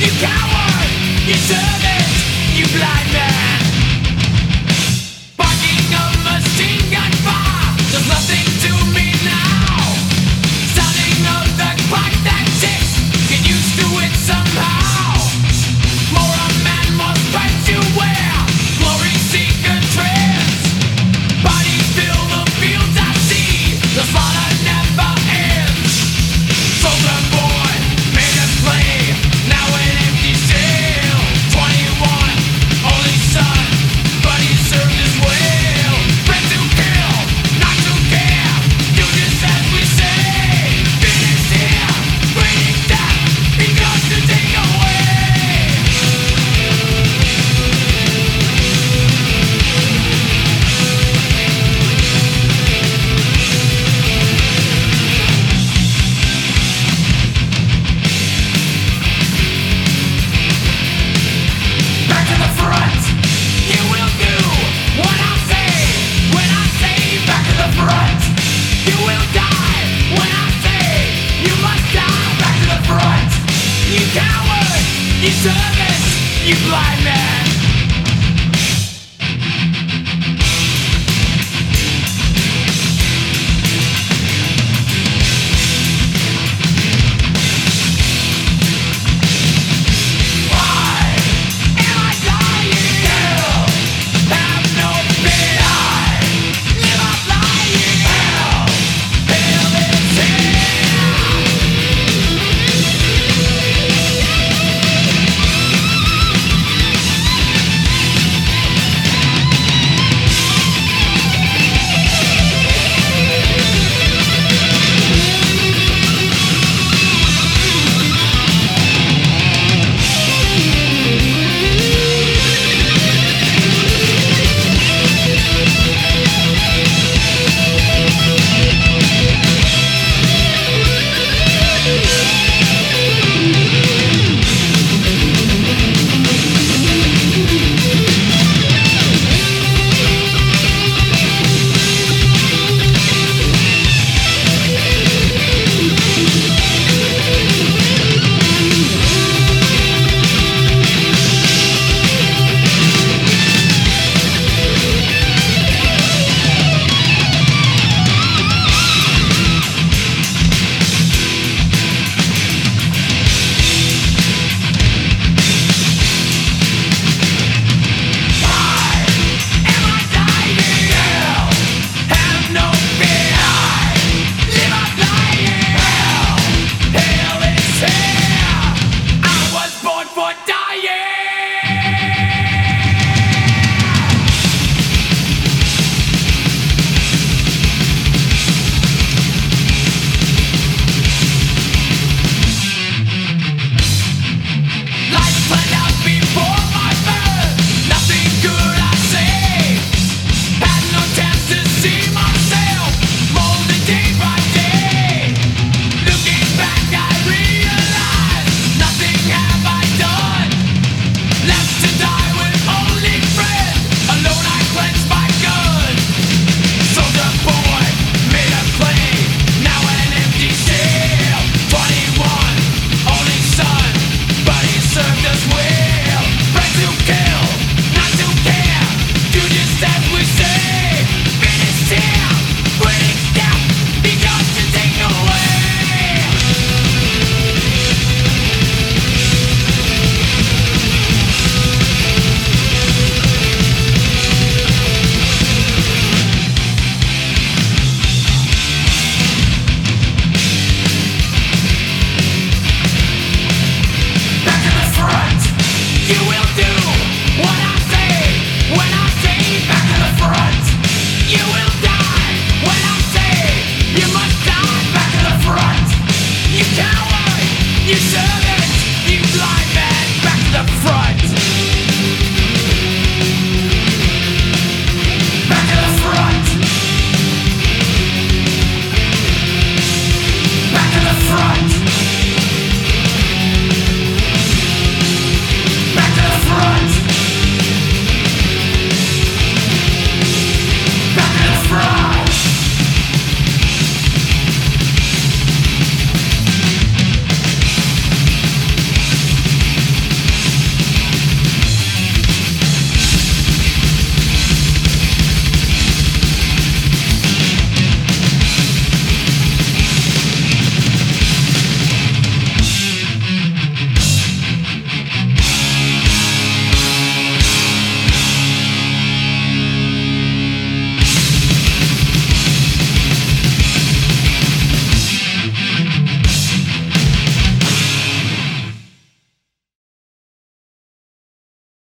You coward! You should You coward, you service, you blind man will do